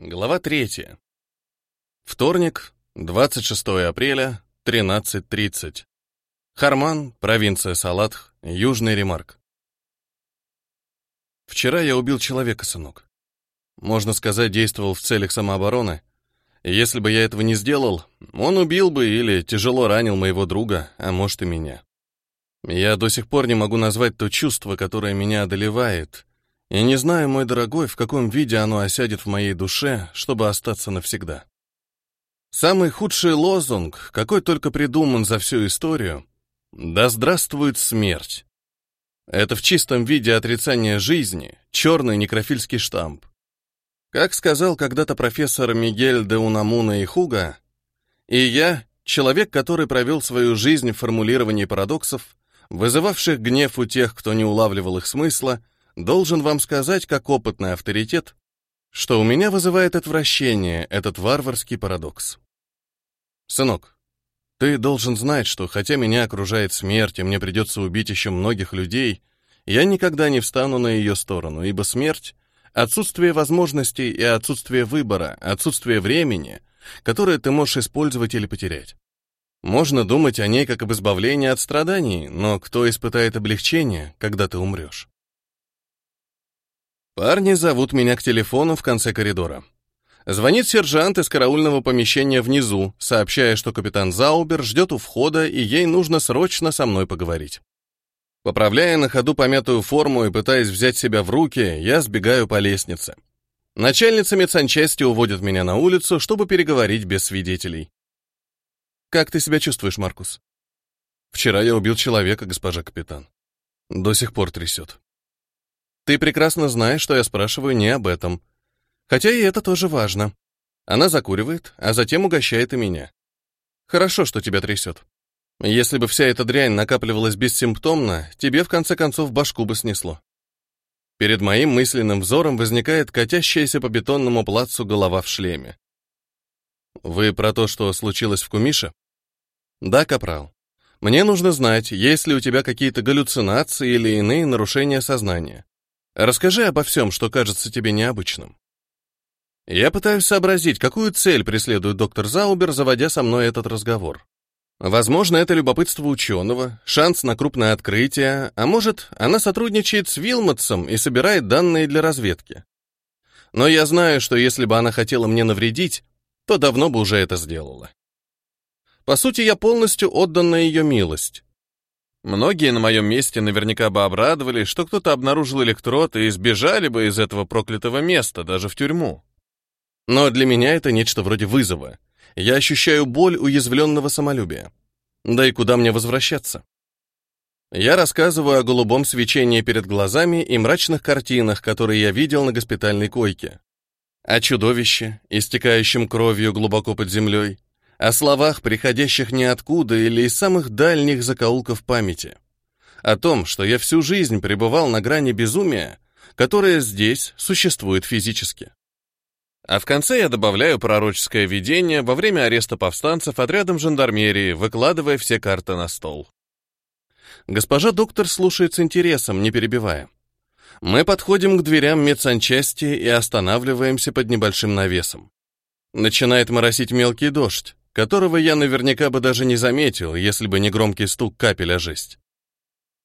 Глава 3. Вторник, 26 апреля, 13.30. Харман, провинция Салатх, Южный Ремарк. Вчера я убил человека, сынок. Можно сказать, действовал в целях самообороны. Если бы я этого не сделал, он убил бы или тяжело ранил моего друга, а может и меня. Я до сих пор не могу назвать то чувство, которое меня одолевает — я не знаю, мой дорогой, в каком виде оно осядет в моей душе, чтобы остаться навсегда. Самый худший лозунг, какой только придуман за всю историю — «Да здравствует смерть!» Это в чистом виде отрицание жизни, черный некрофильский штамп. Как сказал когда-то профессор Мигель де Унамуна и Хуга, «И я, человек, который провел свою жизнь в формулировании парадоксов, вызывавших гнев у тех, кто не улавливал их смысла, — Должен вам сказать, как опытный авторитет, что у меня вызывает отвращение этот варварский парадокс. Сынок, ты должен знать, что хотя меня окружает смерть, и мне придется убить еще многих людей, я никогда не встану на ее сторону, ибо смерть — отсутствие возможностей и отсутствие выбора, отсутствие времени, которое ты можешь использовать или потерять. Можно думать о ней как об избавлении от страданий, но кто испытает облегчение, когда ты умрешь? Парни зовут меня к телефону в конце коридора. Звонит сержант из караульного помещения внизу, сообщая, что капитан Заубер ждет у входа и ей нужно срочно со мной поговорить. Поправляя на ходу помятую форму и пытаясь взять себя в руки, я сбегаю по лестнице. Начальница медсанчасти уводит меня на улицу, чтобы переговорить без свидетелей. «Как ты себя чувствуешь, Маркус?» «Вчера я убил человека, госпожа капитан. До сих пор трясет». Ты прекрасно знаешь, что я спрашиваю не об этом. Хотя и это тоже важно. Она закуривает, а затем угощает и меня. Хорошо, что тебя трясет. Если бы вся эта дрянь накапливалась бессимптомно, тебе в конце концов башку бы снесло. Перед моим мысленным взором возникает катящаяся по бетонному плацу голова в шлеме. Вы про то, что случилось в Кумише? Да, капрал. Мне нужно знать, есть ли у тебя какие-то галлюцинации или иные нарушения сознания. Расскажи обо всем, что кажется тебе необычным. Я пытаюсь сообразить, какую цель преследует доктор Заубер, заводя со мной этот разговор. Возможно, это любопытство ученого, шанс на крупное открытие, а может, она сотрудничает с Вилмотсом и собирает данные для разведки. Но я знаю, что если бы она хотела мне навредить, то давно бы уже это сделала. По сути, я полностью отдан на ее милость. Многие на моем месте наверняка бы обрадовались, что кто-то обнаружил электрод и избежали бы из этого проклятого места, даже в тюрьму. Но для меня это нечто вроде вызова. Я ощущаю боль уязвленного самолюбия. Да и куда мне возвращаться? Я рассказываю о голубом свечении перед глазами и мрачных картинах, которые я видел на госпитальной койке. О чудовище, истекающем кровью глубоко под землей, о словах, приходящих ниоткуда или из самых дальних закоулков памяти. О том, что я всю жизнь пребывал на грани безумия, которое здесь существует физически. А в конце я добавляю пророческое видение во время ареста повстанцев отрядом жандармерии, выкладывая все карты на стол. Госпожа доктор слушает с интересом, не перебивая. Мы подходим к дверям медсанчасти и останавливаемся под небольшим навесом. Начинает моросить мелкий дождь которого я наверняка бы даже не заметил, если бы не громкий стук капель о жесть.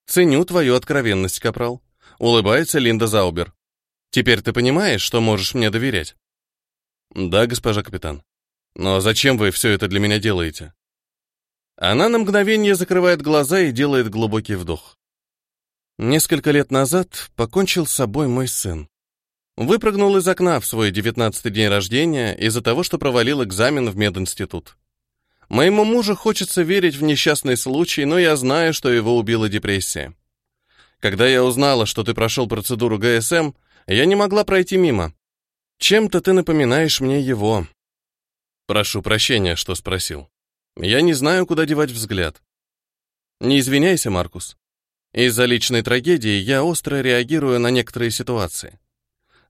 «Ценю твою откровенность, капрал», — улыбается Линда Заубер. «Теперь ты понимаешь, что можешь мне доверять?» «Да, госпожа капитан. Но зачем вы все это для меня делаете?» Она на мгновение закрывает глаза и делает глубокий вдох. Несколько лет назад покончил с собой мой сын. Выпрыгнул из окна в свой девятнадцатый день рождения из-за того, что провалил экзамен в мединститут. Моему мужу хочется верить в несчастный случай, но я знаю, что его убила депрессия. Когда я узнала, что ты прошел процедуру ГСМ, я не могла пройти мимо. Чем-то ты напоминаешь мне его. Прошу прощения, что спросил. Я не знаю, куда девать взгляд. Не извиняйся, Маркус. Из-за личной трагедии я остро реагирую на некоторые ситуации.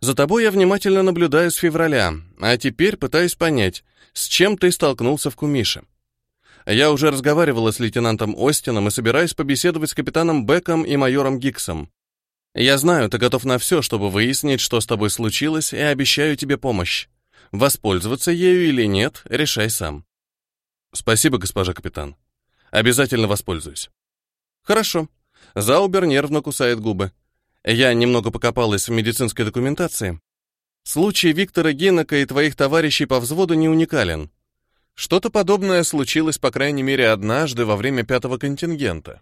За тобой я внимательно наблюдаю с февраля, а теперь пытаюсь понять, с чем ты столкнулся в Кумише. Я уже разговаривала с лейтенантом Остином и собираюсь побеседовать с капитаном Беком и майором Гиксом. Я знаю, ты готов на все, чтобы выяснить, что с тобой случилось, и обещаю тебе помощь. Воспользоваться ею или нет, решай сам. Спасибо, госпожа капитан. Обязательно воспользуюсь. Хорошо. Заубер нервно кусает губы. Я немного покопалась в медицинской документации. Случай Виктора Генока и твоих товарищей по взводу не уникален. Что-то подобное случилось, по крайней мере, однажды во время пятого контингента.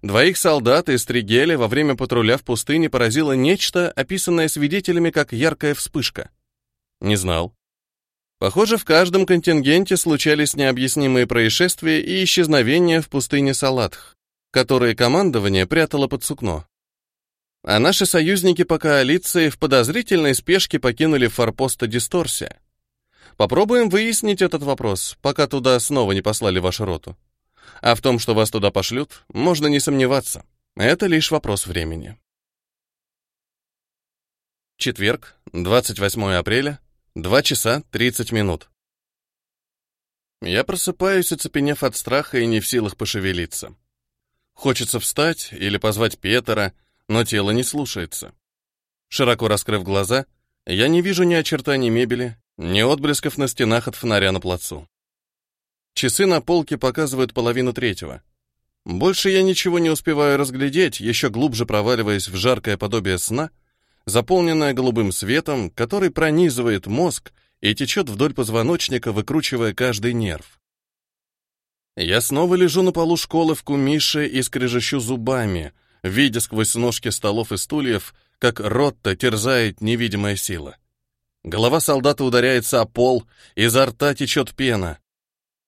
Двоих солдат из Тригеля во время патруля в пустыне поразило нечто, описанное свидетелями как яркая вспышка. Не знал. Похоже, в каждом контингенте случались необъяснимые происшествия и исчезновения в пустыне Салатх, которые командование прятало под сукно. А наши союзники по коалиции в подозрительной спешке покинули форпоста Дисторсия. Попробуем выяснить этот вопрос, пока туда снова не послали вашу роту. А в том, что вас туда пошлют, можно не сомневаться. Это лишь вопрос времени. Четверг, 28 апреля, 2 часа 30 минут. Я просыпаюсь, оцепенев от страха и не в силах пошевелиться. Хочется встать или позвать Петера, но тело не слушается. Широко раскрыв глаза, я не вижу ни очертаний мебели, ни отблесков на стенах от фонаря на плацу. Часы на полке показывают половину третьего. Больше я ничего не успеваю разглядеть, еще глубже проваливаясь в жаркое подобие сна, заполненное голубым светом, который пронизывает мозг и течет вдоль позвоночника, выкручивая каждый нерв. Я снова лежу на полу школы в Кумише и скрежещу зубами, видя сквозь ножки столов и стульев, как Ротта терзает невидимая сила. Голова солдата ударяется о пол, изо рта течет пена.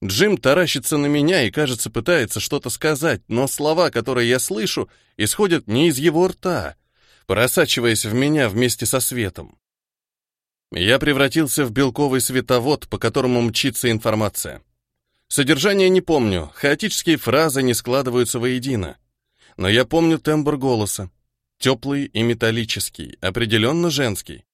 Джим таращится на меня и, кажется, пытается что-то сказать, но слова, которые я слышу, исходят не из его рта, просачиваясь в меня вместе со светом. Я превратился в белковый световод, по которому мчится информация. Содержание не помню, хаотические фразы не складываются воедино. Но я помню тембр голоса. Теплый и металлический, определенно женский.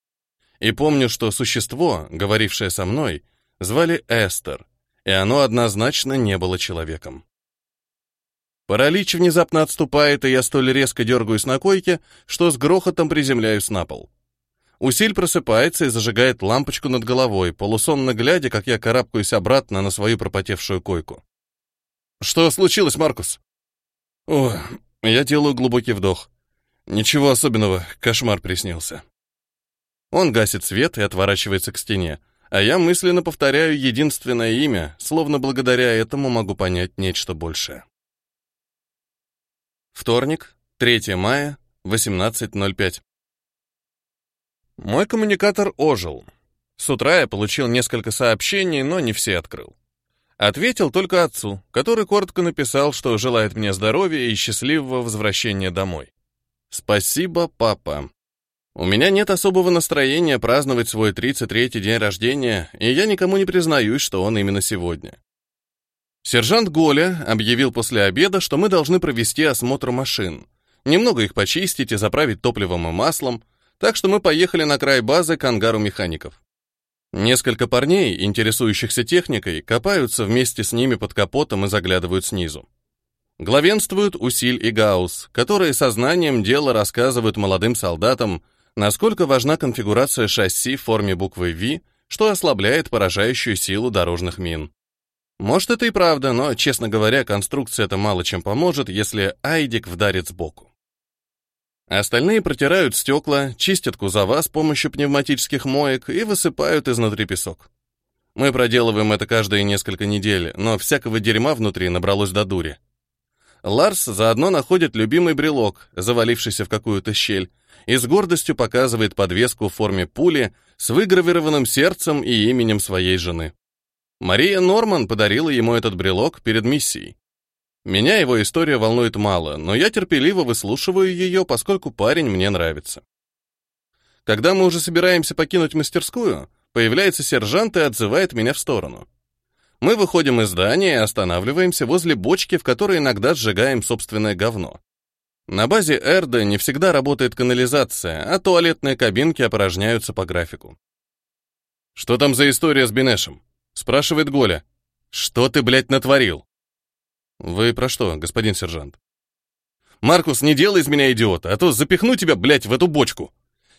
И помню, что существо, говорившее со мной, звали Эстер, и оно однозначно не было человеком. Паралич внезапно отступает, и я столь резко дергаюсь на койке, что с грохотом приземляюсь на пол. Усиль просыпается и зажигает лампочку над головой, полусонно глядя, как я карабкаюсь обратно на свою пропотевшую койку. «Что случилось, Маркус?» «О, я делаю глубокий вдох. Ничего особенного, кошмар приснился». Он гасит свет и отворачивается к стене, а я мысленно повторяю единственное имя, словно благодаря этому могу понять нечто большее. Вторник, 3 мая, 18.05. Мой коммуникатор ожил. С утра я получил несколько сообщений, но не все открыл. Ответил только отцу, который коротко написал, что желает мне здоровья и счастливого возвращения домой. «Спасибо, папа. У меня нет особого настроения праздновать свой 33-й день рождения, и я никому не признаюсь, что он именно сегодня. Сержант Голя объявил после обеда, что мы должны провести осмотр машин, немного их почистить и заправить топливом и маслом, так что мы поехали на край базы к ангару механиков. Несколько парней, интересующихся техникой, копаются вместе с ними под капотом и заглядывают снизу. Главенствуют Усиль и Гаус, которые сознанием дела рассказывают молодым солдатам, насколько важна конфигурация шасси в форме буквы V, что ослабляет поражающую силу дорожных мин. Может, это и правда, но, честно говоря, конструкция это мало чем поможет, если айдик вдарит сбоку. Остальные протирают стекла, чистят кузова с помощью пневматических моек и высыпают изнутри песок. Мы проделываем это каждые несколько недель, но всякого дерьма внутри набралось до дури. Ларс заодно находит любимый брелок, завалившийся в какую-то щель, и с гордостью показывает подвеску в форме пули с выгравированным сердцем и именем своей жены. Мария Норман подарила ему этот брелок перед миссией. Меня его история волнует мало, но я терпеливо выслушиваю ее, поскольку парень мне нравится. Когда мы уже собираемся покинуть мастерскую, появляется сержант и отзывает меня в сторону. Мы выходим из здания и останавливаемся возле бочки, в которой иногда сжигаем собственное говно. На базе Эрда не всегда работает канализация, а туалетные кабинки опорожняются по графику. «Что там за история с Бенешем?» — спрашивает Голя. «Что ты, блядь, натворил?» «Вы про что, господин сержант?» «Маркус, не делай из меня идиота, а то запихну тебя, блядь, в эту бочку!»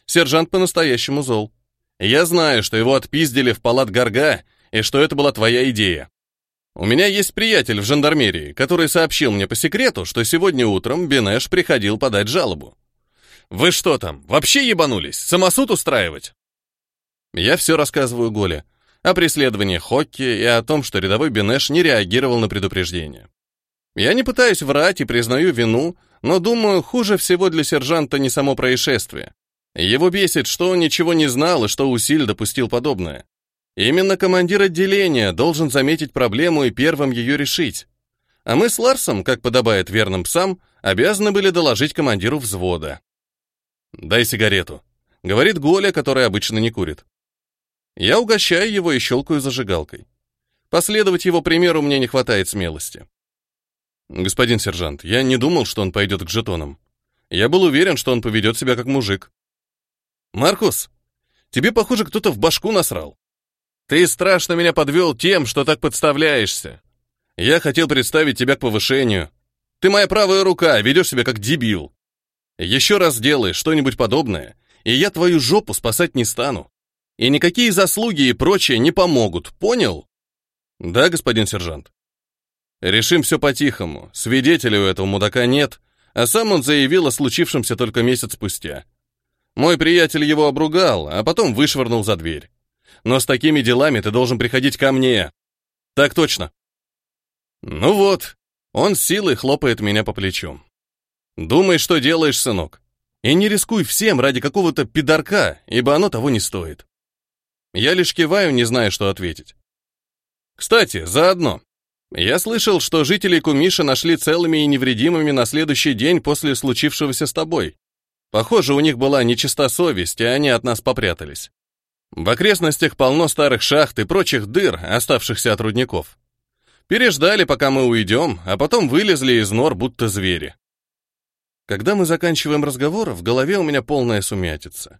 Сержант по-настоящему зол. «Я знаю, что его отпиздили в палат Гарга, и что это была твоя идея. У меня есть приятель в жандармерии, который сообщил мне по секрету, что сегодня утром Бенеш приходил подать жалобу. Вы что там, вообще ебанулись? Самосуд устраивать? Я все рассказываю Голе о преследовании Хокки и о том, что рядовой Бенеш не реагировал на предупреждение. Я не пытаюсь врать и признаю вину, но думаю, хуже всего для сержанта не само происшествие. Его бесит, что он ничего не знал и что Усиль допустил подобное. Именно командир отделения должен заметить проблему и первым ее решить. А мы с Ларсом, как подобает верным псам, обязаны были доложить командиру взвода. «Дай сигарету», — говорит Голя, который обычно не курит. Я угощаю его и щелкаю зажигалкой. Последовать его примеру мне не хватает смелости. Господин сержант, я не думал, что он пойдет к жетонам. Я был уверен, что он поведет себя как мужик. Маркус, тебе, похоже, кто-то в башку насрал. Ты страшно меня подвел тем, что так подставляешься. Я хотел представить тебя к повышению. Ты моя правая рука, ведешь себя как дебил. Еще раз делай что-нибудь подобное, и я твою жопу спасать не стану. И никакие заслуги и прочее не помогут, понял? Да, господин сержант. Решим все по-тихому. Свидетелей у этого мудака нет, а сам он заявил о случившемся только месяц спустя. Мой приятель его обругал, а потом вышвырнул за дверь но с такими делами ты должен приходить ко мне. Так точно. Ну вот, он силой хлопает меня по плечу. Думай, что делаешь, сынок. И не рискуй всем ради какого-то пидорка, ибо оно того не стоит. Я лишь киваю, не зная, что ответить. Кстати, заодно. Я слышал, что жителей Кумиша нашли целыми и невредимыми на следующий день после случившегося с тобой. Похоже, у них была нечиста совесть, и они от нас попрятались. В окрестностях полно старых шахт и прочих дыр, оставшихся от рудников. Переждали, пока мы уйдем, а потом вылезли из нор, будто звери. Когда мы заканчиваем разговор, в голове у меня полная сумятица.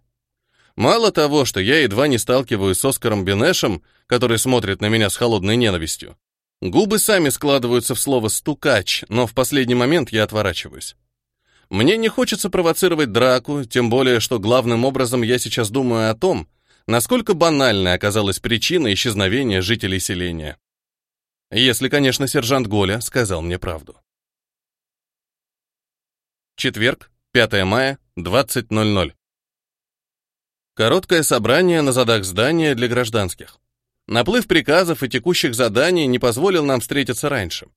Мало того, что я едва не сталкиваюсь с Оскаром Бенешем, который смотрит на меня с холодной ненавистью, губы сами складываются в слово «стукач», но в последний момент я отворачиваюсь. Мне не хочется провоцировать драку, тем более, что главным образом я сейчас думаю о том, Насколько банальной оказалась причина исчезновения жителей селения? Если, конечно, сержант Голя сказал мне правду. Четверг, 5 мая, 20.00. Короткое собрание на задах здания для гражданских. Наплыв приказов и текущих заданий не позволил нам встретиться раньше.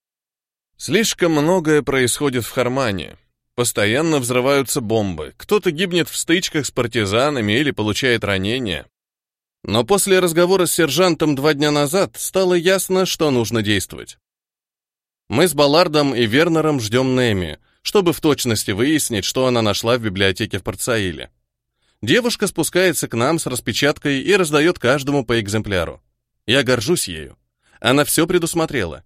Слишком многое происходит в Хармане. Постоянно взрываются бомбы, кто-то гибнет в стычках с партизанами или получает ранения. Но после разговора с сержантом два дня назад стало ясно, что нужно действовать. Мы с Баллардом и Вернером ждем Нэми, чтобы в точности выяснить, что она нашла в библиотеке в Парцаиле. Девушка спускается к нам с распечаткой и раздает каждому по экземпляру. Я горжусь ею. Она все предусмотрела.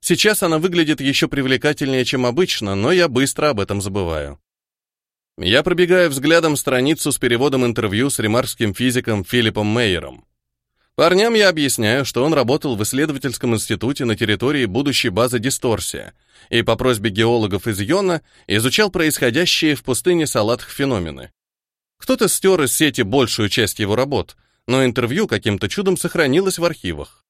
Сейчас она выглядит еще привлекательнее, чем обычно, но я быстро об этом забываю. Я пробегаю взглядом страницу с переводом интервью с ремарским физиком Филиппом Мейером. Парням я объясняю, что он работал в исследовательском институте на территории будущей базы «Дисторсия» и по просьбе геологов из Йона изучал происходящие в пустыне Салатх феномены. Кто-то стер из сети большую часть его работ, но интервью каким-то чудом сохранилось в архивах.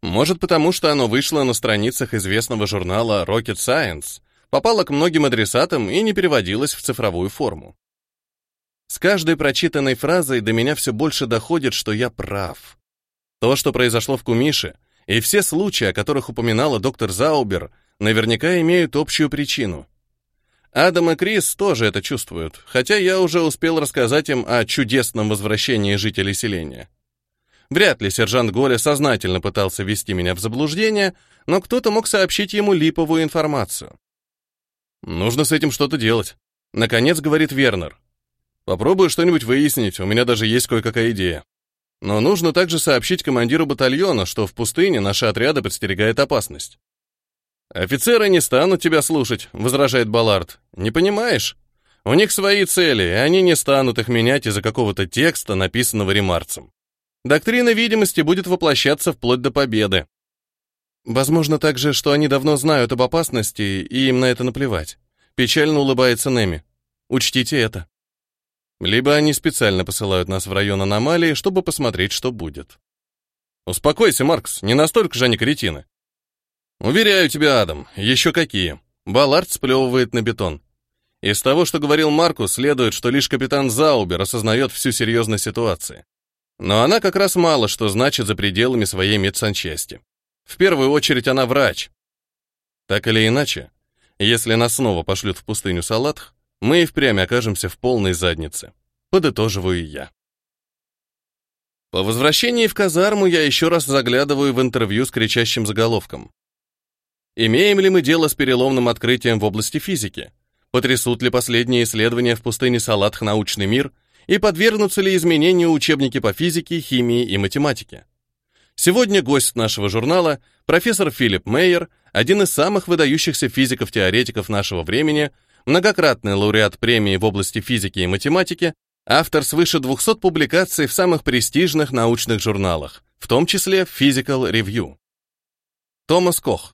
Может, потому что оно вышло на страницах известного журнала Rocket Science, попала к многим адресатам и не переводилась в цифровую форму. С каждой прочитанной фразой до меня все больше доходит, что я прав. То, что произошло в Кумише, и все случаи, о которых упоминала доктор Заубер, наверняка имеют общую причину. Адам и Крис тоже это чувствуют, хотя я уже успел рассказать им о чудесном возвращении жителей селения. Вряд ли сержант Голя сознательно пытался ввести меня в заблуждение, но кто-то мог сообщить ему липовую информацию. Нужно с этим что-то делать. Наконец, говорит Вернер. Попробую что-нибудь выяснить, у меня даже есть кое-какая идея. Но нужно также сообщить командиру батальона, что в пустыне наши отряды подстерегает опасность. «Офицеры не станут тебя слушать», — возражает Баллард. «Не понимаешь? У них свои цели, и они не станут их менять из-за какого-то текста, написанного ремарцем. Доктрина видимости будет воплощаться вплоть до победы. Возможно также, что они давно знают об опасности, и им на это наплевать. Печально улыбается Неми. Учтите это. Либо они специально посылают нас в район аномалии, чтобы посмотреть, что будет. Успокойся, Маркс, не настолько же они кретины. Уверяю тебя, Адам, еще какие. Баллард сплевывает на бетон. Из того, что говорил Марку, следует, что лишь капитан Заубер осознает всю серьезность ситуации. Но она как раз мало что значит за пределами своей медсанчасти. В первую очередь она врач. Так или иначе, если нас снова пошлют в пустыню Салатх, мы и впрямь окажемся в полной заднице. Подытоживаю я. По возвращении в казарму я еще раз заглядываю в интервью с кричащим заголовком. Имеем ли мы дело с переломным открытием в области физики? Потрясут ли последние исследования в пустыне Салатх научный мир? И подвергнутся ли изменению учебники по физике, химии и математике? Сегодня гость нашего журнала — профессор Филипп Мейер, один из самых выдающихся физиков-теоретиков нашего времени, многократный лауреат премии в области физики и математики, автор свыше 200 публикаций в самых престижных научных журналах, в том числе Physical Review. Томас Кох.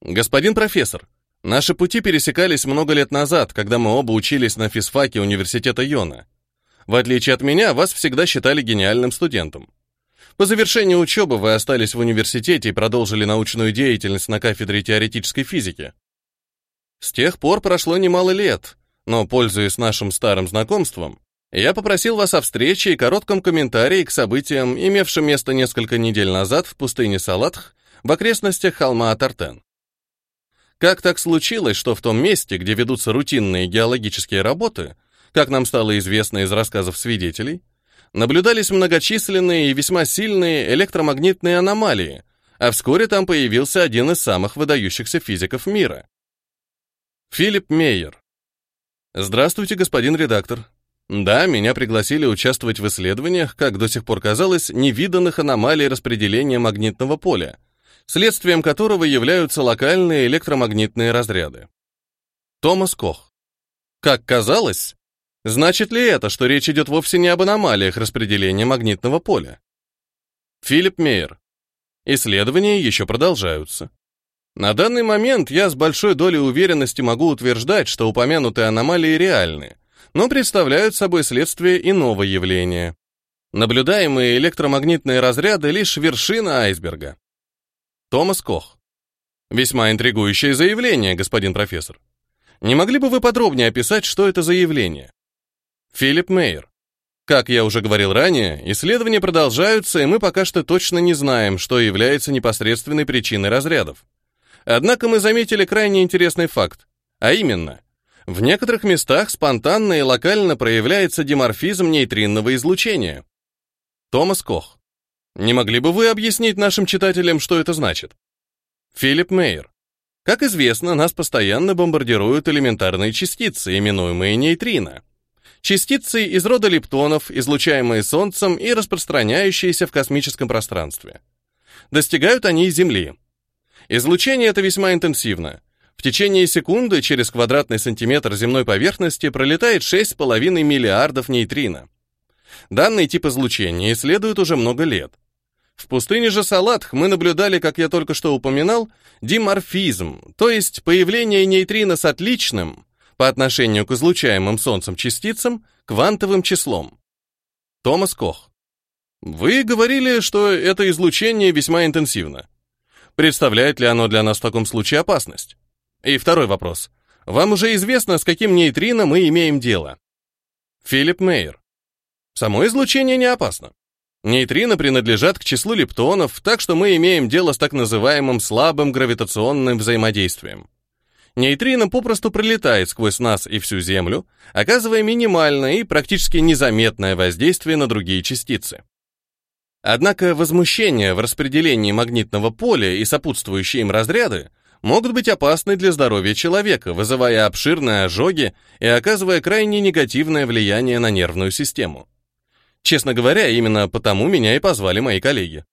Господин профессор, наши пути пересекались много лет назад, когда мы оба учились на физфаке университета Йона. В отличие от меня, вас всегда считали гениальным студентом. По завершении учебы вы остались в университете и продолжили научную деятельность на кафедре теоретической физики. С тех пор прошло немало лет, но, пользуясь нашим старым знакомством, я попросил вас о встрече и коротком комментарии к событиям, имевшим место несколько недель назад в пустыне Салатх в окрестностях холма Атартен. Как так случилось, что в том месте, где ведутся рутинные геологические работы, как нам стало известно из рассказов свидетелей, наблюдались многочисленные и весьма сильные электромагнитные аномалии, а вскоре там появился один из самых выдающихся физиков мира. Филипп Мейер. Здравствуйте, господин редактор. Да, меня пригласили участвовать в исследованиях, как до сих пор казалось, невиданных аномалий распределения магнитного поля, следствием которого являются локальные электромагнитные разряды. Томас Кох. Как казалось, Значит ли это, что речь идет вовсе не об аномалиях распределения магнитного поля? Филипп Мейер. Исследования еще продолжаются. На данный момент я с большой долей уверенности могу утверждать, что упомянутые аномалии реальны, но представляют собой следствие иного явления. Наблюдаемые электромагнитные разряды — лишь вершина айсберга. Томас Кох. Весьма интригующее заявление, господин профессор. Не могли бы вы подробнее описать, что это за явление? Филипп Мейер. Как я уже говорил ранее, исследования продолжаются, и мы пока что точно не знаем, что является непосредственной причиной разрядов. Однако мы заметили крайне интересный факт, а именно, в некоторых местах спонтанно и локально проявляется диморфизм нейтринного излучения. Томас Кох. Не могли бы вы объяснить нашим читателям, что это значит? Филипп Мейер. Как известно, нас постоянно бомбардируют элементарные частицы, именуемые нейтрино частицы из рода лептонов, излучаемые Солнцем и распространяющиеся в космическом пространстве. Достигают они Земли. Излучение это весьма интенсивно. В течение секунды через квадратный сантиметр земной поверхности пролетает 6,5 миллиардов нейтрино. Данный тип излучения исследуют уже много лет. В пустыне же Салатх мы наблюдали, как я только что упоминал, диморфизм, то есть появление нейтрино с отличным, по отношению к излучаемым Солнцем частицам квантовым числом. Томас Кох. Вы говорили, что это излучение весьма интенсивно. Представляет ли оно для нас в таком случае опасность? И второй вопрос. Вам уже известно, с каким нейтрино мы имеем дело? Филипп Мейер. Само излучение не опасно. Нейтрино принадлежат к числу лептонов, так что мы имеем дело с так называемым слабым гравитационным взаимодействием. Нейтрино попросту пролетает сквозь нас и всю Землю, оказывая минимальное и практически незаметное воздействие на другие частицы. Однако возмущения в распределении магнитного поля и сопутствующие им разряды могут быть опасны для здоровья человека, вызывая обширные ожоги и оказывая крайне негативное влияние на нервную систему. Честно говоря, именно потому меня и позвали мои коллеги.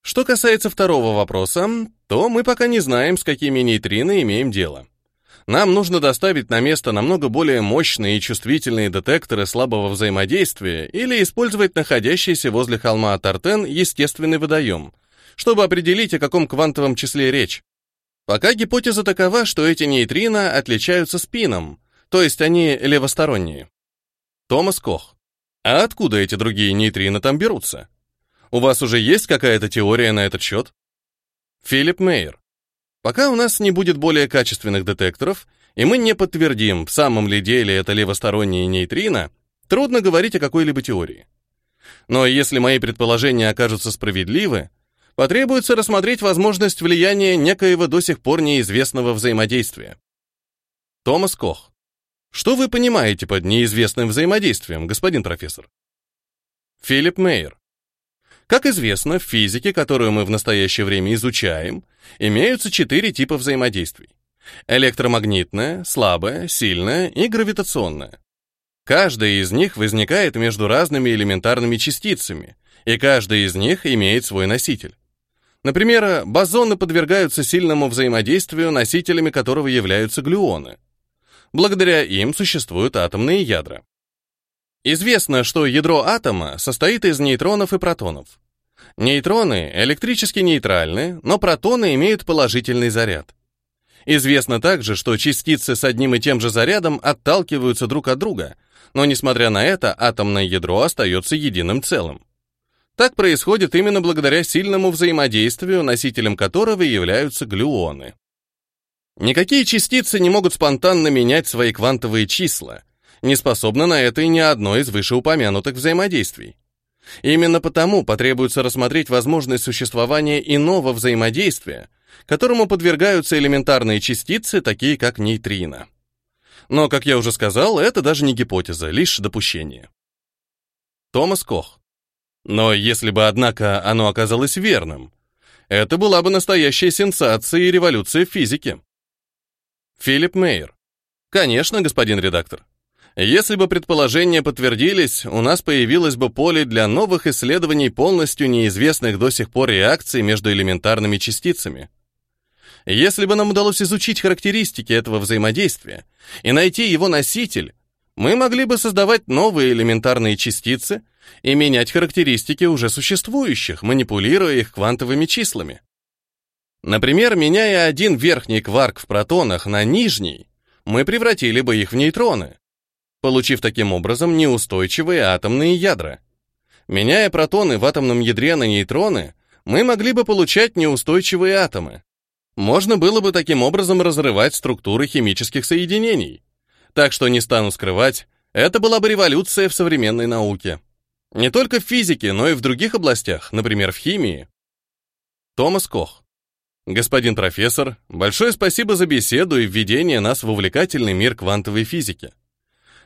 Что касается второго вопроса, то мы пока не знаем, с какими нейтрино имеем дело. Нам нужно доставить на место намного более мощные и чувствительные детекторы слабого взаимодействия или использовать находящийся возле холма Тартен естественный водоем, чтобы определить, о каком квантовом числе речь. Пока гипотеза такова, что эти нейтрино отличаются спином, то есть они левосторонние. Томас Кох. А откуда эти другие нейтрино там берутся? У вас уже есть какая-то теория на этот счет? Филипп Мейер. Пока у нас не будет более качественных детекторов, и мы не подтвердим, в самом ли деле это левосторонние нейтрино, трудно говорить о какой-либо теории. Но если мои предположения окажутся справедливы, потребуется рассмотреть возможность влияния некоего до сих пор неизвестного взаимодействия. Томас Кох. Что вы понимаете под неизвестным взаимодействием, господин профессор? Филипп Мейер. Как известно, в физике, которую мы в настоящее время изучаем, имеются четыре типа взаимодействий. Электромагнитное, слабое, сильное и гравитационное. Каждая из них возникает между разными элементарными частицами, и каждая из них имеет свой носитель. Например, бозоны подвергаются сильному взаимодействию, носителями которого являются глюоны. Благодаря им существуют атомные ядра. Известно, что ядро атома состоит из нейтронов и протонов. Нейтроны электрически нейтральны, но протоны имеют положительный заряд. Известно также, что частицы с одним и тем же зарядом отталкиваются друг от друга, но, несмотря на это, атомное ядро остается единым целым. Так происходит именно благодаря сильному взаимодействию, носителем которого являются глюоны. Никакие частицы не могут спонтанно менять свои квантовые числа, не способна на это и ни одно из вышеупомянутых взаимодействий. Именно потому потребуется рассмотреть возможность существования иного взаимодействия, которому подвергаются элементарные частицы, такие как нейтрино. Но, как я уже сказал, это даже не гипотеза, лишь допущение. Томас Кох. Но если бы, однако, оно оказалось верным, это была бы настоящая сенсация и революция в физике. Филипп Мейер. Конечно, господин редактор. Если бы предположения подтвердились, у нас появилось бы поле для новых исследований полностью неизвестных до сих пор реакций между элементарными частицами. Если бы нам удалось изучить характеристики этого взаимодействия и найти его носитель, мы могли бы создавать новые элементарные частицы и менять характеристики уже существующих, манипулируя их квантовыми числами. Например, меняя один верхний кварк в протонах на нижний, мы превратили бы их в нейтроны, получив таким образом неустойчивые атомные ядра. Меняя протоны в атомном ядре на нейтроны, мы могли бы получать неустойчивые атомы. Можно было бы таким образом разрывать структуры химических соединений. Так что не стану скрывать, это была бы революция в современной науке. Не только в физике, но и в других областях, например, в химии. Томас Кох. Господин профессор, большое спасибо за беседу и введение нас в увлекательный мир квантовой физики.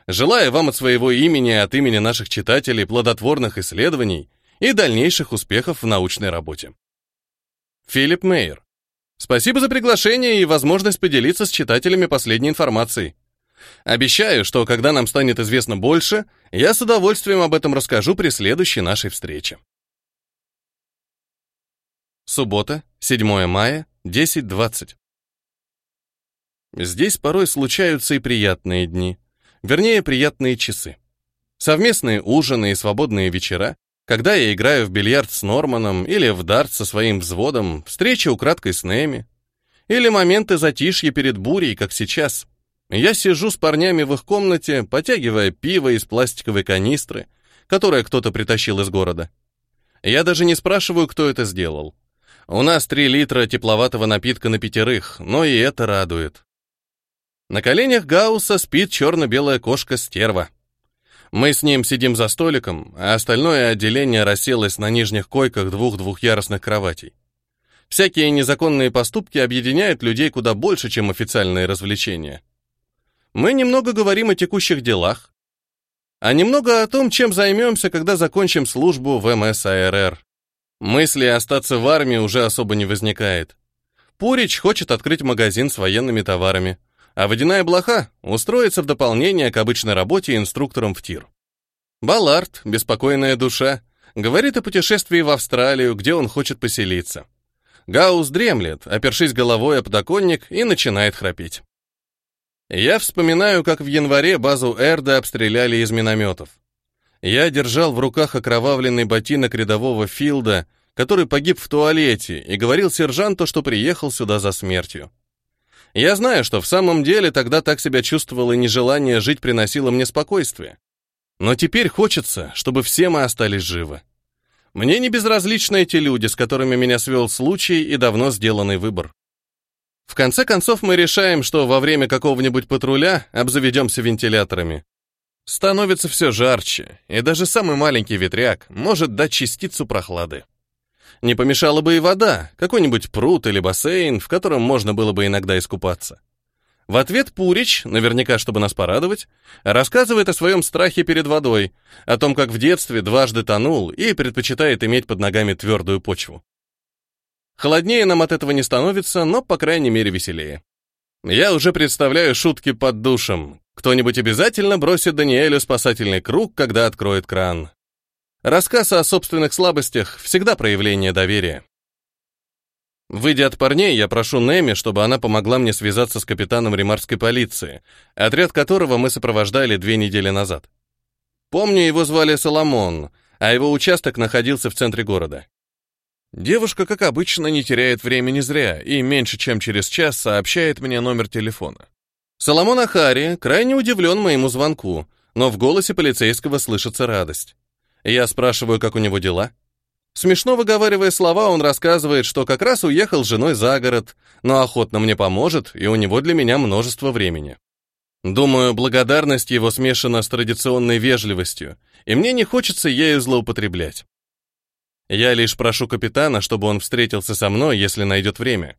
Желаю вам от своего имени и от имени наших читателей плодотворных исследований и дальнейших успехов в научной работе. Филипп Мейер. Спасибо за приглашение и возможность поделиться с читателями последней информацией. Обещаю, что когда нам станет известно больше, я с удовольствием об этом расскажу при следующей нашей встрече. Суббота, 7 мая, 10.20. Здесь порой случаются и приятные дни – Вернее, приятные часы. Совместные ужины и свободные вечера, когда я играю в бильярд с Норманом или в дарт со своим взводом, встречи украдкой с Нэми, или моменты затишья перед бурей, как сейчас. Я сижу с парнями в их комнате, потягивая пиво из пластиковой канистры, которое кто-то притащил из города. Я даже не спрашиваю, кто это сделал. У нас три литра тепловатого напитка на пятерых, но и это радует. На коленях Гаусса спит черно-белая кошка-стерва. Мы с ним сидим за столиком, а остальное отделение расселось на нижних койках двух двухъярусных кроватей. Всякие незаконные поступки объединяют людей куда больше, чем официальные развлечения. Мы немного говорим о текущих делах, а немного о том, чем займемся, когда закончим службу в МСАРР. Мысли остаться в армии уже особо не возникает. Пурич хочет открыть магазин с военными товарами – а водяная блоха устроится в дополнение к обычной работе инструктором в тир. Баллард, беспокойная душа, говорит о путешествии в Австралию, где он хочет поселиться. Гаус дремлет, опершись головой о подоконник, и начинает храпеть. Я вспоминаю, как в январе базу Эрда обстреляли из минометов. Я держал в руках окровавленный ботинок рядового Филда, который погиб в туалете, и говорил сержанту, что приехал сюда за смертью. Я знаю, что в самом деле тогда так себя чувствовал, и нежелание жить приносило мне спокойствие. Но теперь хочется, чтобы все мы остались живы. Мне не безразличны эти люди, с которыми меня свел случай и давно сделанный выбор. В конце концов мы решаем, что во время какого-нибудь патруля обзаведемся вентиляторами. Становится все жарче, и даже самый маленький ветряк может дать частицу прохлады. Не помешала бы и вода, какой-нибудь пруд или бассейн, в котором можно было бы иногда искупаться. В ответ Пурич, наверняка, чтобы нас порадовать, рассказывает о своем страхе перед водой, о том, как в детстве дважды тонул и предпочитает иметь под ногами твердую почву. Холоднее нам от этого не становится, но, по крайней мере, веселее. Я уже представляю шутки под душем. Кто-нибудь обязательно бросит Даниэлю спасательный круг, когда откроет кран. Рассказ о собственных слабостях всегда проявление доверия. Выйдя от парней, я прошу Неми, чтобы она помогла мне связаться с капитаном ремарской полиции, отряд которого мы сопровождали две недели назад. Помню, его звали Соломон, а его участок находился в центре города. Девушка, как обычно, не теряет времени зря и меньше чем через час сообщает мне номер телефона. Соломон Ахари крайне удивлен моему звонку, но в голосе полицейского слышится радость. Я спрашиваю, как у него дела. Смешно выговаривая слова, он рассказывает, что как раз уехал с женой за город, но охотно мне поможет, и у него для меня множество времени. Думаю, благодарность его смешана с традиционной вежливостью, и мне не хочется ею злоупотреблять. Я лишь прошу капитана, чтобы он встретился со мной, если найдет время.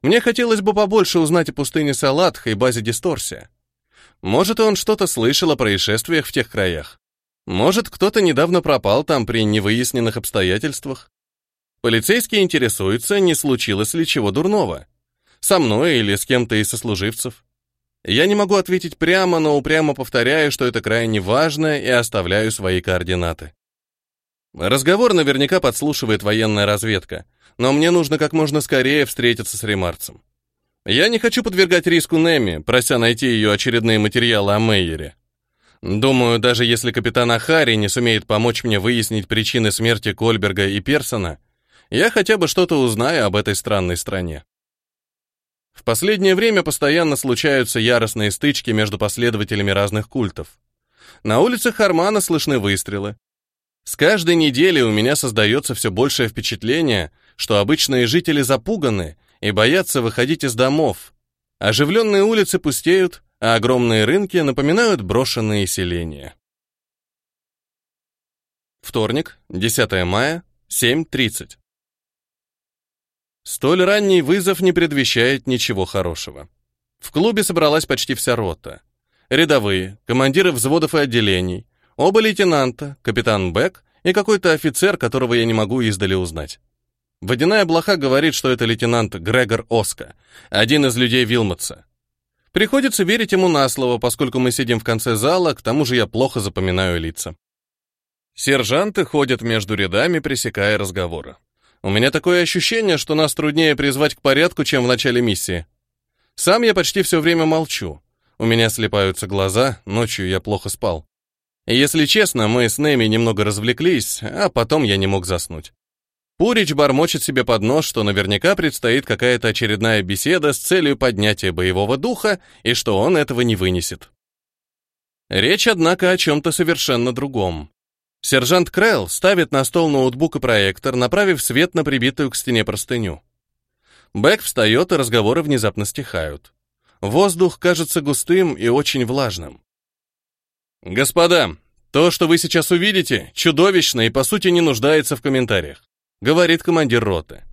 Мне хотелось бы побольше узнать о пустыне Салатха и базе Дисторсия. Может, он что-то слышал о происшествиях в тех краях. Может, кто-то недавно пропал там при невыясненных обстоятельствах? Полицейские интересуются, не случилось ли чего дурного. Со мной или с кем-то из сослуживцев. Я не могу ответить прямо, но упрямо повторяю, что это крайне важно, и оставляю свои координаты. Разговор наверняка подслушивает военная разведка, но мне нужно как можно скорее встретиться с ремарцем. Я не хочу подвергать риску Неми, прося найти ее очередные материалы о Мейере. Думаю, даже если капитан Ахари не сумеет помочь мне выяснить причины смерти Кольберга и Персона, я хотя бы что-то узнаю об этой странной стране. В последнее время постоянно случаются яростные стычки между последователями разных культов. На улицах Хармана слышны выстрелы. С каждой недели у меня создается все большее впечатление, что обычные жители запуганы и боятся выходить из домов. Оживленные улицы пустеют, а огромные рынки напоминают брошенные селения. Вторник, 10 мая, 7.30. Столь ранний вызов не предвещает ничего хорошего. В клубе собралась почти вся рота. Рядовые, командиры взводов и отделений, оба лейтенанта, капитан Бек и какой-то офицер, которого я не могу издали узнать. Водяная блоха говорит, что это лейтенант Грегор Оска, один из людей Вилмотса. Приходится верить ему на слово, поскольку мы сидим в конце зала, к тому же я плохо запоминаю лица. Сержанты ходят между рядами, пресекая разговоры. У меня такое ощущение, что нас труднее призвать к порядку, чем в начале миссии. Сам я почти все время молчу. У меня слепаются глаза, ночью я плохо спал. Если честно, мы с Нэми немного развлеклись, а потом я не мог заснуть. Пурич бормочет себе под нос, что наверняка предстоит какая-то очередная беседа с целью поднятия боевого духа и что он этого не вынесет. Речь, однако, о чем-то совершенно другом. Сержант Крэл ставит на стол ноутбук и проектор, направив свет на прибитую к стене простыню. Бэк встает, и разговоры внезапно стихают. Воздух кажется густым и очень влажным. «Господа, то, что вы сейчас увидите, чудовищно и, по сути, не нуждается в комментариях говорит командир роты.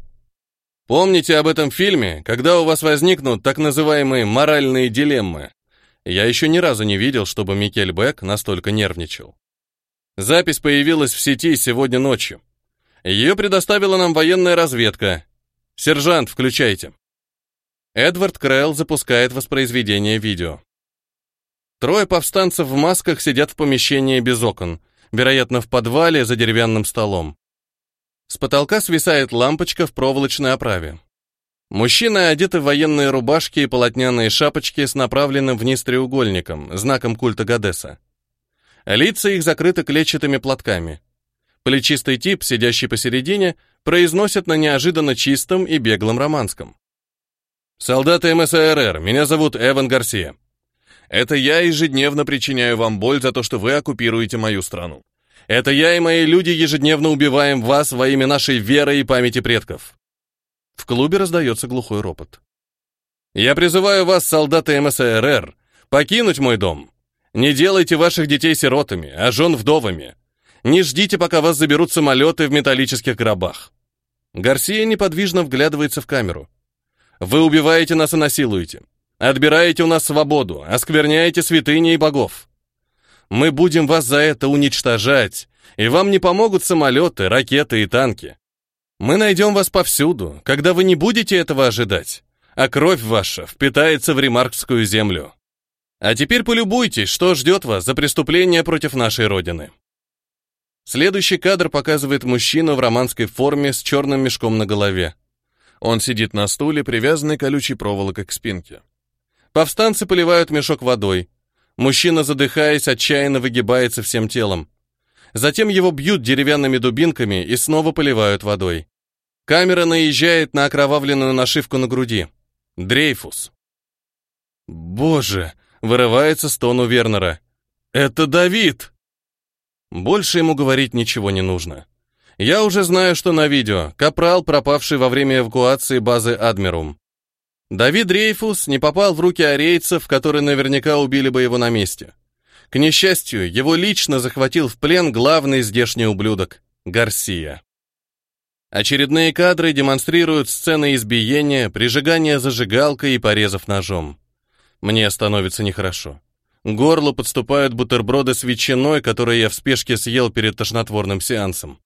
Помните об этом фильме, когда у вас возникнут так называемые моральные дилеммы. Я еще ни разу не видел, чтобы Микель Бек настолько нервничал. Запись появилась в сети сегодня ночью. Ее предоставила нам военная разведка. Сержант, включайте. Эдвард Крэлл запускает воспроизведение видео. Трое повстанцев в масках сидят в помещении без окон, вероятно, в подвале за деревянным столом. С потолка свисает лампочка в проволочной оправе. Мужчины одеты в военные рубашки и полотняные шапочки с направленным вниз треугольником, знаком культа Гадеса. Лица их закрыты клетчатыми платками. Плечистый тип, сидящий посередине, произносит на неожиданно чистом и беглом романском. «Солдаты МСРР, меня зовут Эван Гарсия. Это я ежедневно причиняю вам боль за то, что вы оккупируете мою страну. Это я и мои люди ежедневно убиваем вас во имя нашей веры и памяти предков. В клубе раздается глухой ропот. Я призываю вас, солдаты МСРР, покинуть мой дом. Не делайте ваших детей сиротами, а жен вдовами. Не ждите, пока вас заберут самолеты в металлических гробах. Гарсия неподвижно вглядывается в камеру. Вы убиваете нас и насилуете. Отбираете у нас свободу, оскверняете святыни и богов. Мы будем вас за это уничтожать, и вам не помогут самолеты, ракеты и танки. Мы найдем вас повсюду, когда вы не будете этого ожидать, а кровь ваша впитается в ремаркскую землю. А теперь полюбуйтесь, что ждет вас за преступление против нашей Родины. Следующий кадр показывает мужчину в романской форме с черным мешком на голове. Он сидит на стуле, привязанный колючей проволокой к спинке. Повстанцы поливают мешок водой, Мужчина, задыхаясь, отчаянно выгибается всем телом. Затем его бьют деревянными дубинками и снова поливают водой. Камера наезжает на окровавленную нашивку на груди. Дрейфус. «Боже!» — вырывается стон у Вернера. «Это Давид!» Больше ему говорить ничего не нужно. Я уже знаю, что на видео. Капрал, пропавший во время эвакуации базы «Адмирум». Давид Рейфус не попал в руки арейцев, которые наверняка убили бы его на месте. К несчастью, его лично захватил в плен главный здешний ублюдок — Гарсия. Очередные кадры демонстрируют сцены избиения, прижигания зажигалкой и порезов ножом. Мне становится нехорошо. Горло подступают бутерброды с ветчиной, которые я в спешке съел перед тошнотворным сеансом.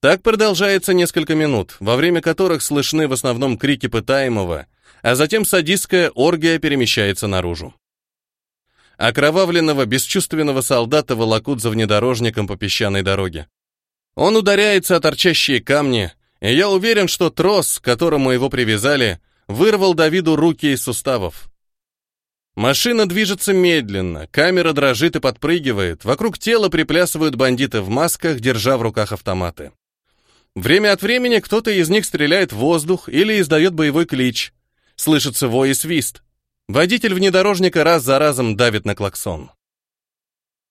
Так продолжается несколько минут, во время которых слышны в основном крики пытаемого — а затем садистская оргия перемещается наружу. Окровавленного, бесчувственного солдата волокут за внедорожником по песчаной дороге. Он ударяется о торчащие камни, и я уверен, что трос, к которому его привязали, вырвал Давиду руки из суставов. Машина движется медленно, камера дрожит и подпрыгивает, вокруг тела приплясывают бандиты в масках, держа в руках автоматы. Время от времени кто-то из них стреляет в воздух или издает боевой клич – слышится вой и свист. Водитель внедорожника раз за разом давит на клаксон.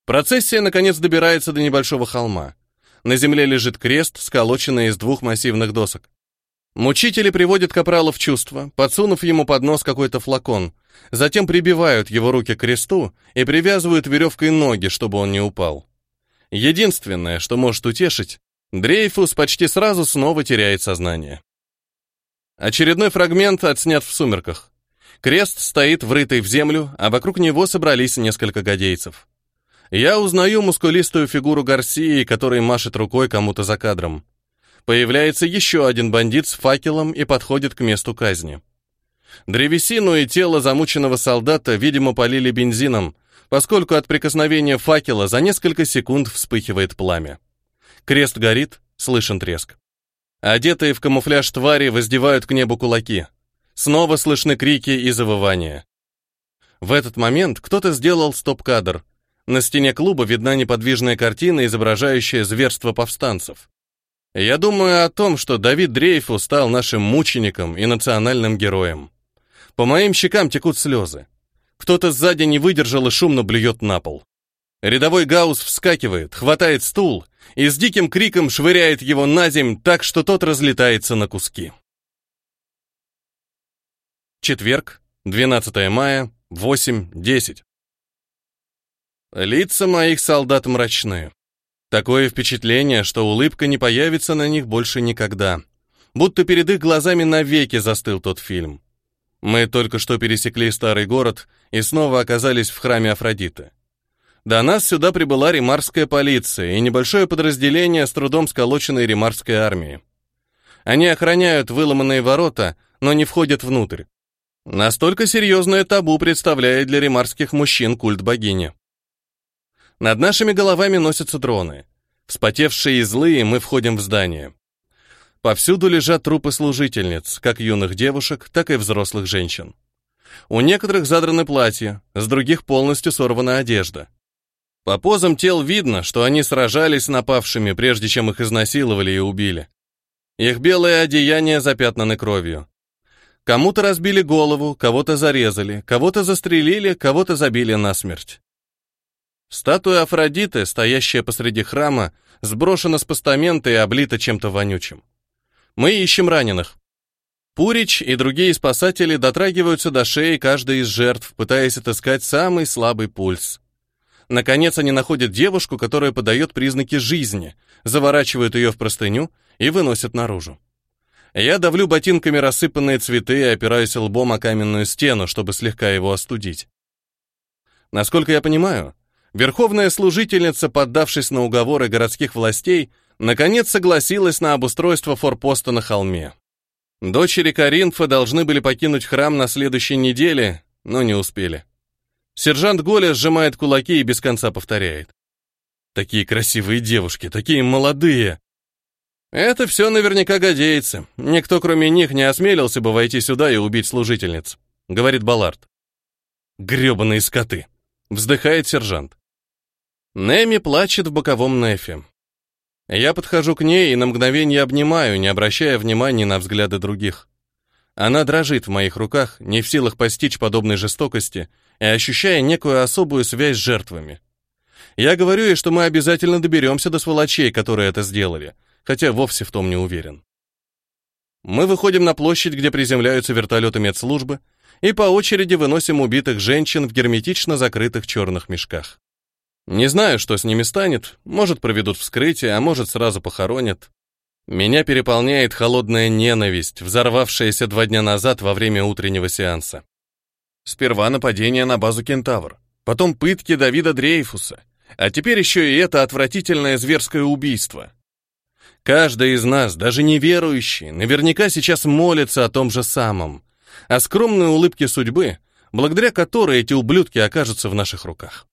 Процессия, наконец, добирается до небольшого холма. На земле лежит крест, сколоченный из двух массивных досок. Мучители приводят Капрала в чувство, подсунув ему под нос какой-то флакон, затем прибивают его руки к кресту и привязывают веревкой ноги, чтобы он не упал. Единственное, что может утешить, Дрейфус почти сразу снова теряет сознание. Очередной фрагмент отснят в сумерках. Крест стоит врытый в землю, а вокруг него собрались несколько гадейцев. Я узнаю мускулистую фигуру Гарсии, который машет рукой кому-то за кадром. Появляется еще один бандит с факелом и подходит к месту казни. Древесину и тело замученного солдата, видимо, полили бензином, поскольку от прикосновения факела за несколько секунд вспыхивает пламя. Крест горит, слышен треск. Одетые в камуфляж твари воздевают к небу кулаки. Снова слышны крики и завывания. В этот момент кто-то сделал стоп-кадр. На стене клуба видна неподвижная картина, изображающая зверство повстанцев. Я думаю о том, что Давид Дрейфу стал нашим мучеником и национальным героем. По моим щекам текут слезы. Кто-то сзади не выдержал и шумно блюет на пол. Рядовой Гаус вскакивает, хватает стул — и с диким криком швыряет его на земь так, что тот разлетается на куски. Четверг, 12 мая, 8.10. Лица моих солдат мрачны. Такое впечатление, что улыбка не появится на них больше никогда. Будто перед их глазами навеки застыл тот фильм. Мы только что пересекли старый город и снова оказались в храме Афродиты. До нас сюда прибыла ремарская полиция и небольшое подразделение с трудом сколоченной ремарской армии. Они охраняют выломанные ворота, но не входят внутрь. Настолько серьезное табу представляет для ремарских мужчин культ богини. Над нашими головами носятся дроны. Вспотевшие и злые мы входим в здание. Повсюду лежат трупы служительниц, как юных девушек, так и взрослых женщин. У некоторых задраны платья, с других полностью сорвана одежда – по позам тел видно, что они сражались с напавшими, прежде чем их изнасиловали и убили. Их белое одеяние запятнаны кровью. Кому-то разбили голову, кого-то зарезали, кого-то застрелили, кого-то забили насмерть. Статуя Афродиты, стоящая посреди храма, сброшена с постамента и облита чем-то вонючим. Мы ищем раненых. Пурич и другие спасатели дотрагиваются до шеи каждой из жертв, пытаясь отыскать самый слабый пульс. Наконец они находят девушку, которая подает признаки жизни, заворачивают ее в простыню и выносят наружу. Я давлю ботинками рассыпанные цветы и опираюсь лбом о каменную стену, чтобы слегка его остудить. Насколько я понимаю, верховная служительница, поддавшись на уговоры городских властей, наконец согласилась на обустройство форпоста на холме. Дочери Каринфа должны были покинуть храм на следующей неделе, но не успели. Сержант Голя сжимает кулаки и без конца повторяет. «Такие красивые девушки, такие молодые!» «Это все наверняка годеется. Никто, кроме них, не осмелился бы войти сюда и убить служительниц», — говорит Баллард. «Гребаные скоты!» — вздыхает сержант. Неми плачет в боковом нефе. Я подхожу к ней и на мгновение обнимаю, не обращая внимания на взгляды других. Она дрожит в моих руках, не в силах постичь подобной жестокости — Э, и ощущая некую особую связь с жертвами. Я говорю ей, что мы обязательно доберемся до сволочей, которые это сделали, хотя вовсе в том не уверен. Мы выходим на площадь, где приземляются вертолеты медслужбы, и по очереди выносим убитых женщин в герметично закрытых черных мешках. Не знаю, что с ними станет, может, проведут вскрытие, а может, сразу похоронят. Меня переполняет холодная ненависть, взорвавшаяся два дня назад во время утреннего сеанса. Сперва нападение на базу «Кентавр», потом пытки Давида Дрейфуса, а теперь еще и это отвратительное зверское убийство. Каждый из нас, даже неверующий, наверняка сейчас молится о том же самом, о скромной улыбке судьбы, благодаря которой эти ублюдки окажутся в наших руках.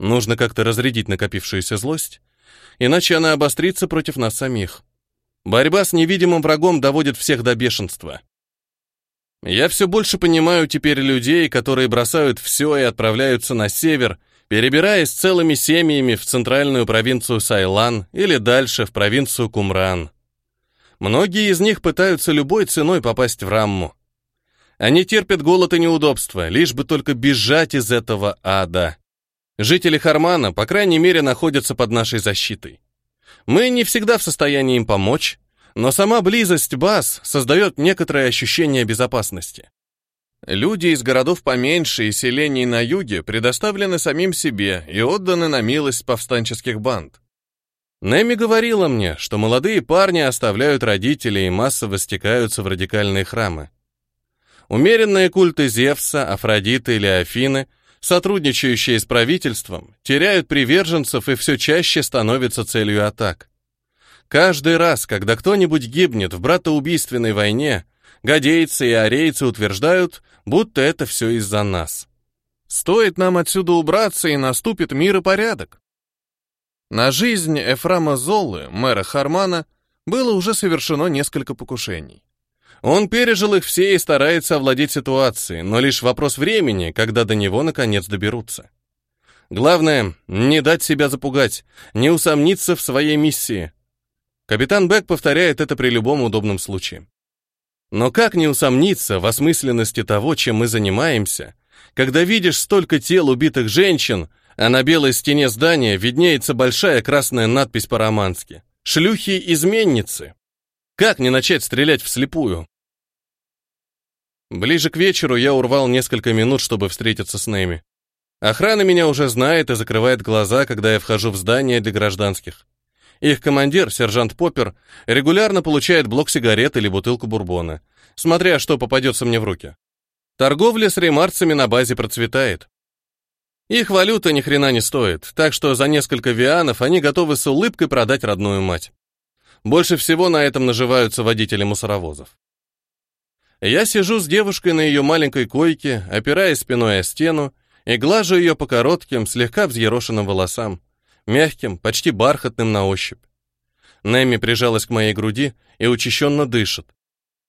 Нужно как-то разрядить накопившуюся злость, иначе она обострится против нас самих. Борьба с невидимым врагом доводит всех до бешенства. Я все больше понимаю теперь людей, которые бросают все и отправляются на север, перебираясь целыми семьями в центральную провинцию Сайлан или дальше в провинцию Кумран. Многие из них пытаются любой ценой попасть в Рамму. Они терпят голод и неудобства, лишь бы только бежать из этого ада. Жители Хармана, по крайней мере, находятся под нашей защитой. Мы не всегда в состоянии им помочь, но сама близость баз создает некоторое ощущение безопасности. Люди из городов поменьше и селений на юге предоставлены самим себе и отданы на милость повстанческих банд. Неми говорила мне, что молодые парни оставляют родителей и массово стекаются в радикальные храмы. Умеренные культы Зевса, Афродиты или Афины, сотрудничающие с правительством, теряют приверженцев и все чаще становятся целью атак. Каждый раз, когда кто-нибудь гибнет в братоубийственной войне, гадейцы и арейцы утверждают, будто это все из-за нас. Стоит нам отсюда убраться, и наступит мир и порядок. На жизнь Эфрама Золы, мэра Хармана, было уже совершено несколько покушений. Он пережил их все и старается овладеть ситуацией, но лишь вопрос времени, когда до него наконец доберутся. Главное, не дать себя запугать, не усомниться в своей миссии – Капитан Бек повторяет это при любом удобном случае. Но как не усомниться в осмысленности того, чем мы занимаемся, когда видишь столько тел убитых женщин, а на белой стене здания виднеется большая красная надпись по-романски «Шлюхи-изменницы». Как не начать стрелять вслепую? Ближе к вечеру я урвал несколько минут, чтобы встретиться с Нэми. Охрана меня уже знает и закрывает глаза, когда я вхожу в здание для гражданских. Их командир, сержант Поппер, регулярно получает блок сигарет или бутылку бурбона, смотря что попадется мне в руки. Торговля с ремарцами на базе процветает. Их валюта ни хрена не стоит, так что за несколько вианов они готовы с улыбкой продать родную мать. Больше всего на этом наживаются водители мусоровозов. Я сижу с девушкой на ее маленькой койке, опираясь спиной о стену, и глажу ее по коротким, слегка взъерошенным волосам мягким, почти бархатным на ощупь. Нэмми прижалась к моей груди и учащенно дышит.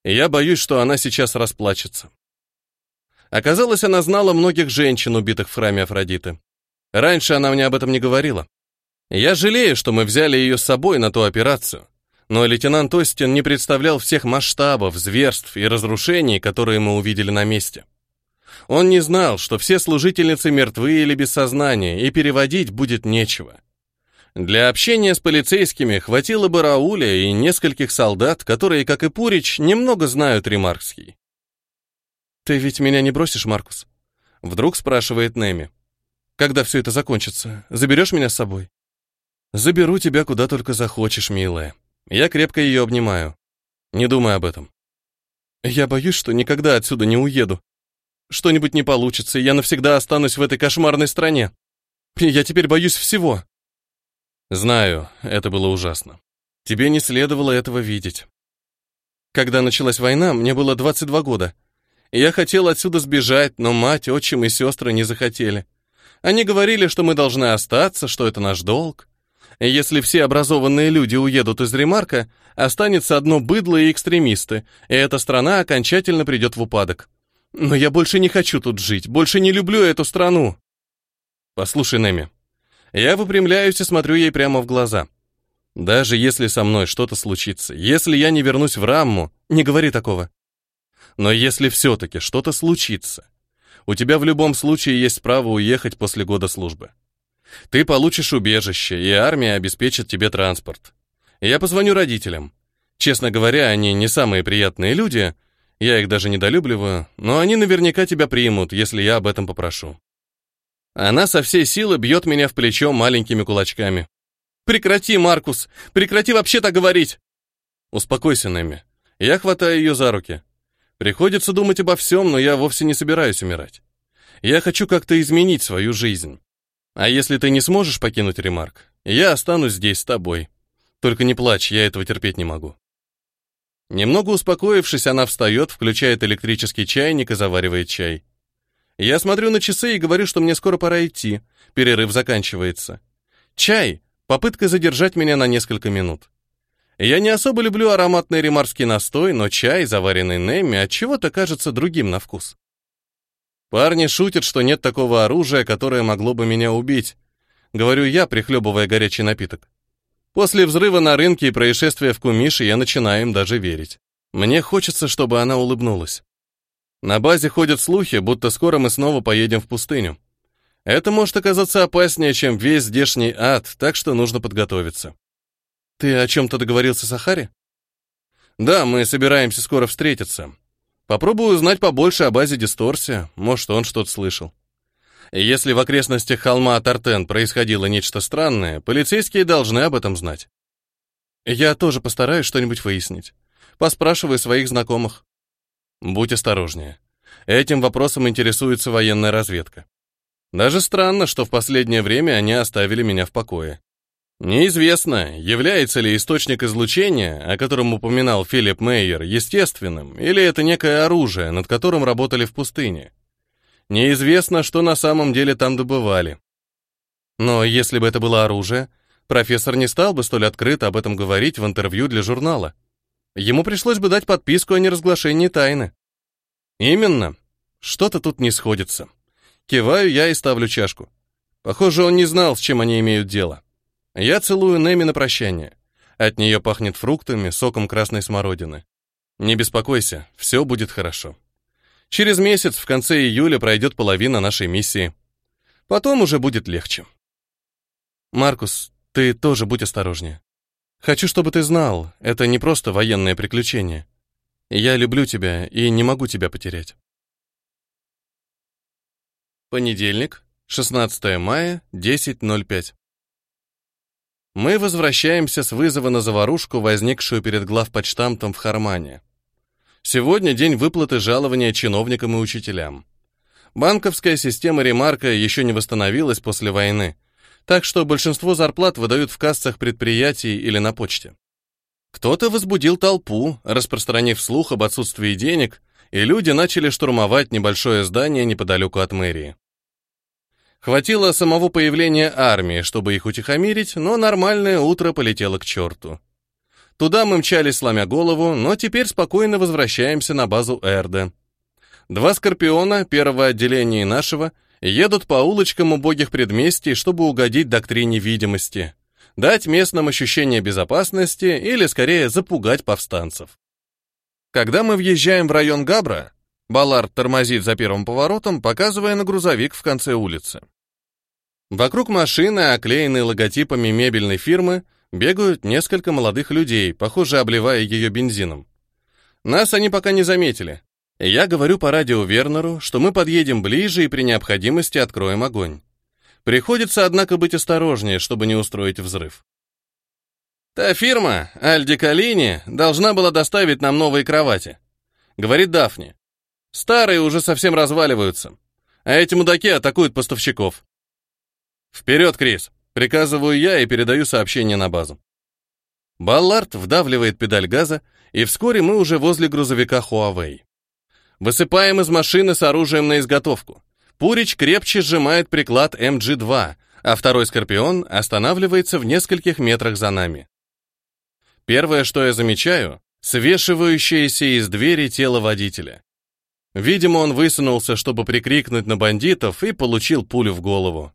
Я боюсь, что она сейчас расплачется. Оказалось, она знала многих женщин, убитых в храме Афродиты. Раньше она мне об этом не говорила. Я жалею, что мы взяли ее с собой на ту операцию. Но лейтенант Остин не представлял всех масштабов, зверств и разрушений, которые мы увидели на месте. Он не знал, что все служительницы мертвы или без сознания, и переводить будет нечего. Для общения с полицейскими хватило бы Рауля и нескольких солдат, которые, как и Пурич, немного знают Ремаркский. «Ты ведь меня не бросишь, Маркус?» Вдруг спрашивает Неми. «Когда все это закончится, заберешь меня с собой?» «Заберу тебя куда только захочешь, милая. Я крепко ее обнимаю. Не думай об этом. Я боюсь, что никогда отсюда не уеду. Что-нибудь не получится, и я навсегда останусь в этой кошмарной стране. Я теперь боюсь всего. Знаю, это было ужасно. Тебе не следовало этого видеть. Когда началась война, мне было 22 года. Я хотел отсюда сбежать, но мать, отчим и сестры не захотели. Они говорили, что мы должны остаться, что это наш долг. Если все образованные люди уедут из Ремарка, останется одно быдло и экстремисты, и эта страна окончательно придет в упадок. Но я больше не хочу тут жить, больше не люблю эту страну. Послушай, Неми, я выпрямляюсь и смотрю ей прямо в глаза. Даже если со мной что-то случится, если я не вернусь в рамму, не говори такого. Но если все-таки что-то случится, у тебя в любом случае есть право уехать после года службы. Ты получишь убежище, и армия обеспечит тебе транспорт. Я позвоню родителям. Честно говоря, они не самые приятные люди, я их даже недолюбливаю, но они наверняка тебя примут, если я об этом попрошу. А она со всей силы бьет меня в плечо маленькими кулачками. «Прекрати, Маркус! Прекрати вообще так говорить!» «Успокойся, Нэмми. Я хватаю ее за руки. Приходится думать обо всем, но я вовсе не собираюсь умирать. Я хочу как-то изменить свою жизнь. А если ты не сможешь покинуть Ремарк, я останусь здесь с тобой. Только не плачь, я этого терпеть не могу». Немного успокоившись, она встает, включает электрический чайник и заваривает чай. Я смотрю на часы и говорю, что мне скоро пора идти. Перерыв заканчивается. Чай. Попытка задержать меня на несколько минут. Я не особо люблю ароматный ремарский настой, но чай, заваренный Нэмми, отчего-то кажется другим на вкус. Парни шутят, что нет такого оружия, которое могло бы меня убить. Говорю я, прихлебывая горячий напиток. После взрыва на рынке и происшествия в Кумише я начинаю им даже верить. Мне хочется, чтобы она улыбнулась. На базе ходят слухи, будто скоро мы снова поедем в пустыню. Это может оказаться опаснее, чем весь здешний ад, так что нужно подготовиться. Ты о чем-то договорился с Ахари? Да, мы собираемся скоро встретиться. Попробую узнать побольше о базе дисторсия, может, он что-то слышал. Если в окрестностях холма Тартен происходило нечто странное, полицейские должны об этом знать. Я тоже постараюсь что-нибудь выяснить. Поспрашиваю своих знакомых. Будь осторожнее. Этим вопросом интересуется военная разведка. Даже странно, что в последнее время они оставили меня в покое. Неизвестно, является ли источник излучения, о котором упоминал Филипп Мейер, естественным, или это некое оружие, над которым работали в пустыне. Неизвестно, что на самом деле там добывали. Но если бы это было оружие, профессор не стал бы столь открыто об этом говорить в интервью для журнала. Ему пришлось бы дать подписку о неразглашении тайны. Именно. Что-то тут не сходится. Киваю я и ставлю чашку. Похоже, он не знал, с чем они имеют дело. Я целую Неми на прощание. От нее пахнет фруктами, соком красной смородины. Не беспокойся, все будет хорошо. Через месяц, в конце июля, пройдет половина нашей миссии. Потом уже будет легче. Маркус, ты тоже будь осторожнее. Хочу, чтобы ты знал, это не просто военное приключение. Я люблю тебя и не могу тебя потерять. Понедельник, 16 мая, 10.05. Мы возвращаемся с вызова на заварушку, возникшую перед главпочтамтом в Хармане. Сегодня день выплаты жалования чиновникам и учителям. Банковская система Ремарка еще не восстановилась после войны, так что большинство зарплат выдают в кассах предприятий или на почте. Кто-то возбудил толпу, распространив слух об отсутствии денег, и люди начали штурмовать небольшое здание неподалеку от мэрии. Хватило самого появления армии, чтобы их утихомирить, но нормальное утро полетело к черту. Туда мы мчались, сломя голову, но теперь спокойно возвращаемся на базу Эрда. Два «Скорпиона» первого отделения нашего — едут по улочкам убогих предместий, чтобы угодить доктрине видимости, дать местным ощущение безопасности или, скорее, запугать повстанцев. Когда мы въезжаем в район Габра, Баллард тормозит за первым поворотом, показывая на грузовик в конце улицы. Вокруг машины, оклеенной логотипами мебельной фирмы, бегают несколько молодых людей, похоже, обливая ее бензином. Нас они пока не заметили, я говорю по радио Вернеру, что мы подъедем ближе и при необходимости откроем огонь. Приходится, однако, быть осторожнее, чтобы не устроить взрыв. Та фирма, Альди Калини, должна была доставить нам новые кровати. Говорит Дафни. Старые уже совсем разваливаются. А эти мудаки атакуют поставщиков. Вперед, Крис! Приказываю я и передаю сообщение на базу. Баллард вдавливает педаль газа, и вскоре мы уже возле грузовика Huawei. Высыпаем из машины с оружием на изготовку. Пурич крепче сжимает приклад эм МГ-2, а второй «Скорпион» останавливается в нескольких метрах за нами. Первое, что я замечаю, свешивающееся из двери тело водителя. Видимо, он высунулся, чтобы прикрикнуть на бандитов, и получил пулю в голову.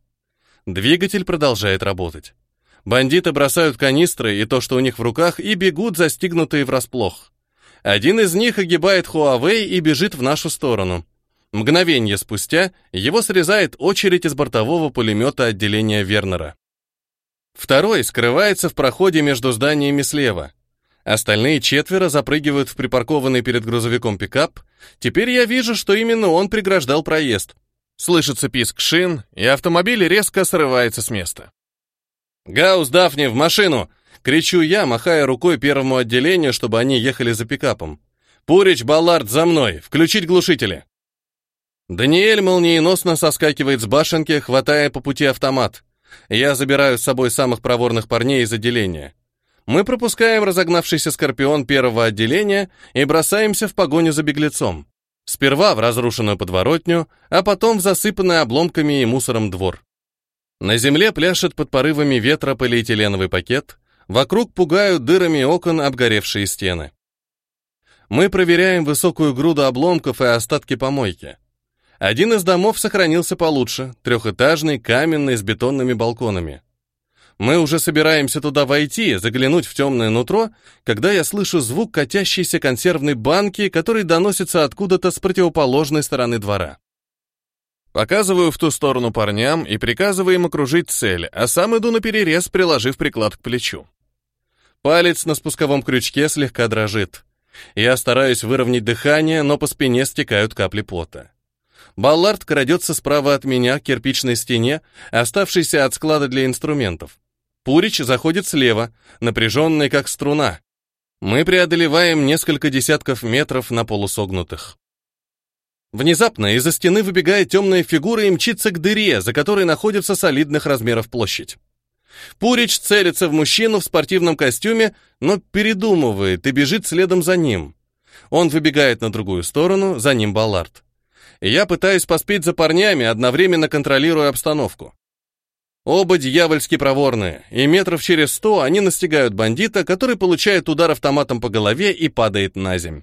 Двигатель продолжает работать. Бандиты бросают канистры и то, что у них в руках, и бегут, застигнутые врасплох. Один из них огибает Хуавей и бежит в нашу сторону. Мгновение спустя его срезает очередь из бортового пулемета отделения Вернера. Второй скрывается в проходе между зданиями слева. Остальные четверо запрыгивают в припаркованный перед грузовиком пикап. Теперь я вижу, что именно он преграждал проезд. Слышится писк шин, и автомобиль резко срывается с места. «Гаус, Дафни, в машину!» Кричу я, махая рукой первому отделению, чтобы они ехали за пикапом. «Пурич, Баллард, за мной! Включить глушители!» Даниэль молниеносно соскакивает с башенки, хватая по пути автомат. Я забираю с собой самых проворных парней из отделения. Мы пропускаем разогнавшийся скорпион первого отделения и бросаемся в погоню за беглецом. Сперва в разрушенную подворотню, а потом в засыпанный обломками и мусором двор. На земле пляшет под порывами ветра полиэтиленовый пакет, Вокруг пугают дырами окон обгоревшие стены. Мы проверяем высокую груду обломков и остатки помойки. Один из домов сохранился получше, трехэтажный, каменный, с бетонными балконами. Мы уже собираемся туда войти, заглянуть в темное нутро, когда я слышу звук катящейся консервной банки, который доносится откуда-то с противоположной стороны двора. Показываю в ту сторону парням и приказываю им окружить цель, а сам иду на перерез, приложив приклад к плечу. Палец на спусковом крючке слегка дрожит. Я стараюсь выровнять дыхание, но по спине стекают капли пота. Баллард крадется справа от меня к кирпичной стене, оставшейся от склада для инструментов. Пурич заходит слева, напряженный как струна. Мы преодолеваем несколько десятков метров на полусогнутых. Внезапно из-за стены выбегает темная фигура и мчится к дыре, за которой находится солидных размеров площадь. Пурич целится в мужчину в спортивном костюме, но передумывает и бежит следом за ним. Он выбегает на другую сторону, за ним Баллард. Я пытаюсь поспеть за парнями, одновременно контролируя обстановку. Оба дьявольски проворные, и метров через сто они настигают бандита, который получает удар автоматом по голове и падает на земь.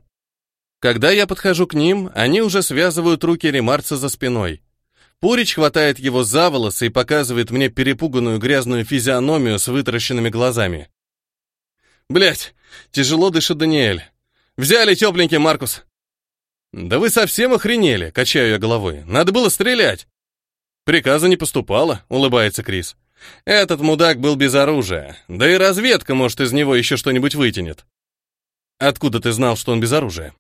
Когда я подхожу к ним, они уже связывают руки Ремарца за спиной. Пурич хватает его за волосы и показывает мне перепуганную грязную физиономию с вытаращенными глазами. Блять, тяжело дышит Даниэль. Взяли тепленький, Маркус. Да вы совсем охренели, качаю я головой. Надо было стрелять. Приказа не поступало, улыбается Крис. Этот мудак был без оружия. Да и разведка, может, из него еще что-нибудь вытянет. Откуда ты знал, что он без оружия?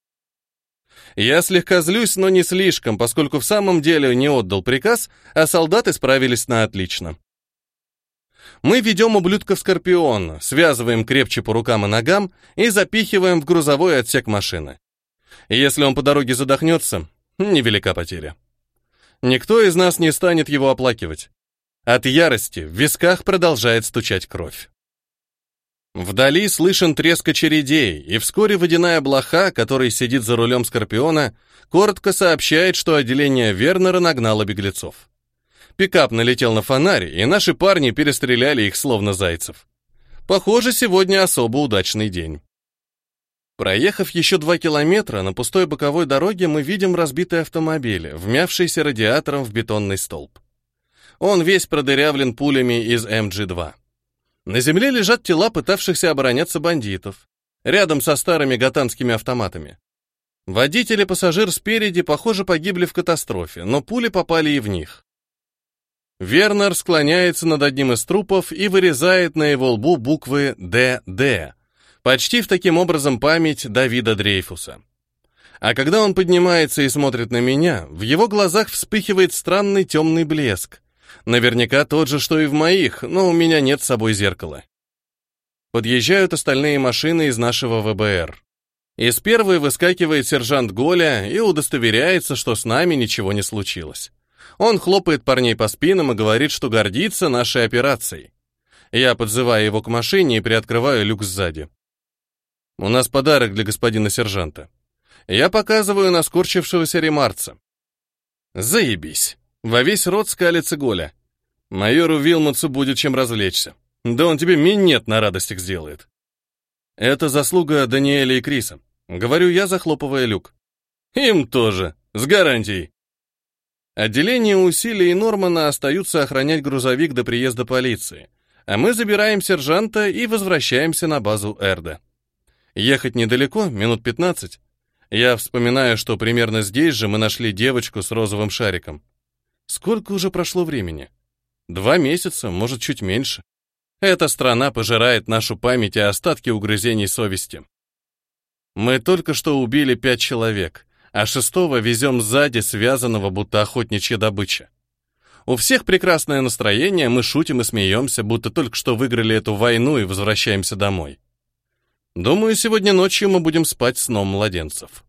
Я слегка злюсь, но не слишком, поскольку в самом деле не отдал приказ, а солдаты справились на отлично. Мы ведем ублюдков скорпион, связываем крепче по рукам и ногам и запихиваем в грузовой отсек машины. Если он по дороге задохнется, невелика потеря. Никто из нас не станет его оплакивать. От ярости в висках продолжает стучать кровь. Вдали слышен треск очередей, и вскоре водяная блоха, который сидит за рулем Скорпиона, коротко сообщает, что отделение Вернера нагнало беглецов. Пикап налетел на фонарь, и наши парни перестреляли их словно зайцев. Похоже, сегодня особо удачный день. Проехав еще два километра, на пустой боковой дороге мы видим разбитый автомобиль, вмявшийся радиатором в бетонный столб. Он весь продырявлен пулями из эм МГ-2. На земле лежат тела пытавшихся обороняться бандитов, рядом со старыми гатанскими автоматами. Водитель и пассажир спереди, похоже, погибли в катастрофе, но пули попали и в них. Вернер склоняется над одним из трупов и вырезает на его лбу буквы «ДД», почти в таким образом память Давида Дрейфуса. А когда он поднимается и смотрит на меня, в его глазах вспыхивает странный темный блеск, Наверняка тот же, что и в моих, но у меня нет с собой зеркала. Подъезжают остальные машины из нашего ВБР. Из первой выскакивает сержант Голя и удостоверяется, что с нами ничего не случилось. Он хлопает парней по спинам и говорит, что гордится нашей операцией. Я подзываю его к машине и приоткрываю люк сзади. У нас подарок для господина сержанта. Я показываю на скорчившегося ремарца. Заебись. Во весь рот скалится Голя. Майору Вилмутсу будет чем развлечься. Да он тебе минет на радостях сделает. Это заслуга Даниэля и Криса. Говорю я, захлопывая люк. Им тоже, с гарантией. Отделение усилий Нормана остаются охранять грузовик до приезда полиции, а мы забираем сержанта и возвращаемся на базу Эрда. Ехать недалеко, минут 15. Я вспоминаю, что примерно здесь же мы нашли девочку с розовым шариком. Сколько уже прошло времени? Два месяца, может, чуть меньше. Эта страна пожирает нашу память и остатки угрызений совести. Мы только что убили пять человек, а шестого везем сзади, связанного будто охотничья добыча. У всех прекрасное настроение, мы шутим и смеемся, будто только что выиграли эту войну и возвращаемся домой. Думаю, сегодня ночью мы будем спать сном младенцев.